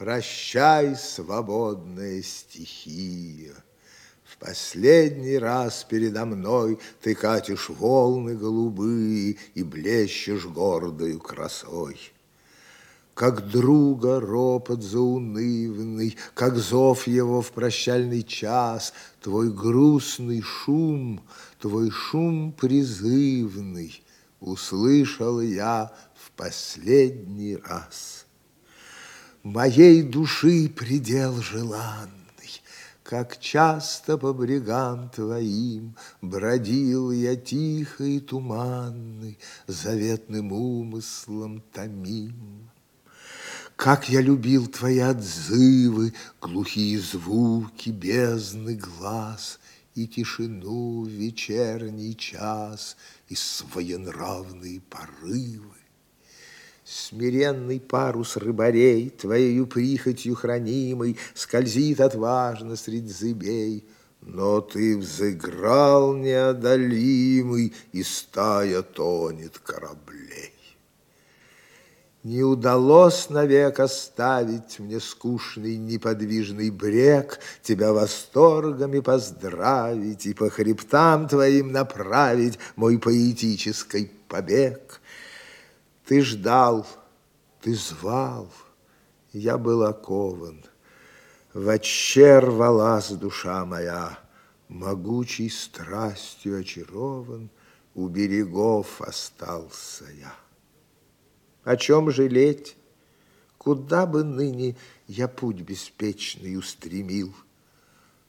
Прощай, свободная стихия. В последний раз передо мной Ты катишь волны голубые И блещешь гордою красой. Как друга ропот заунывный, Как зов его в прощальный час, Твой грустный шум, твой шум призывный Услышал я в последний раз. Моей души предел желанный, Как часто по брегам твоим Бродил я тихо и туманный, Заветным умыслом томим. Как я любил твои отзывы, Глухие звуки бездны глаз И тишину вечерний час И своенравные порывы. Смиренный парус рыбарей, Твоею прихотью хранимый, Скользит отважно средь зыбей, Но ты взыграл неодолимый, И стая тонет кораблей. Не удалось навек оставить Мне скучный неподвижный брег, Тебя восторгами поздравить И по хребтам твоим направить Мой поэтический побег. Ты ждал, ты звал, я был окован. Воче рвалась душа моя, Могучей страстью очарован, У берегов остался я. О чем жалеть? Куда бы ныне я путь беспечный устремил?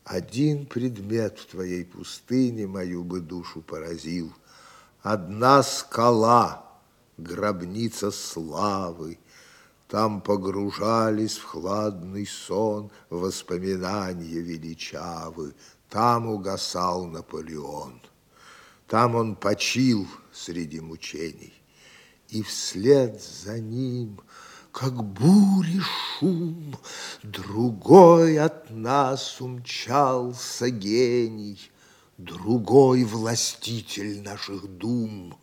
Один предмет в твоей пустыне Мою бы душу поразил. Одна скала — гробница славы. Там погружались в хладный сон воспоминания величавы. Там угасал Наполеон. Там он почил среди мучений. И вслед за ним, как бури шум, Другой от нас умчался гений, Другой властитель наших дум.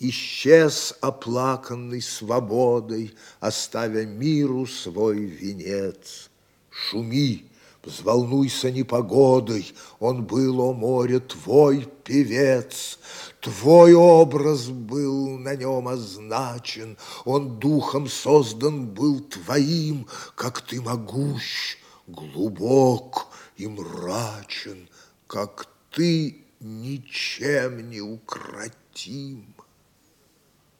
Исчез оплаканный свободой, Оставя миру свой венец. Шуми, взволнуйся непогодой, Он был, о море, твой певец. Твой образ был на нем означен, Он духом создан был твоим, Как ты могущ, глубок и мрачен, Как ты ничем не укротим.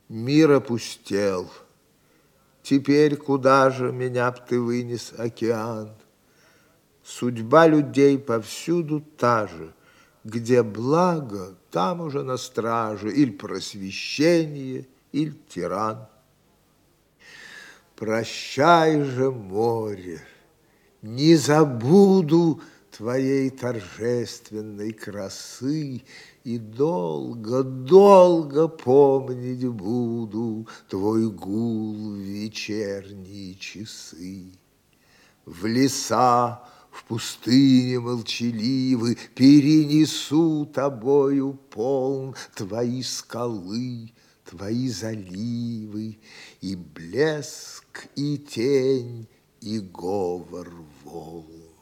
Мир опустел. Теперь куда же меня б ты вынес, океан? Судьба людей повсюду та же. Где благо, там уже на страже Иль просвещение, иль тиран. Прощай же, море, не забуду твоей торжественной красы И долго-долго помнить буду Твой гул в вечерние часы. В леса, в пустыне молчаливы Перенесу тобою полн Твои скалы, твои заливы, И блеск, и тень, и говор волн.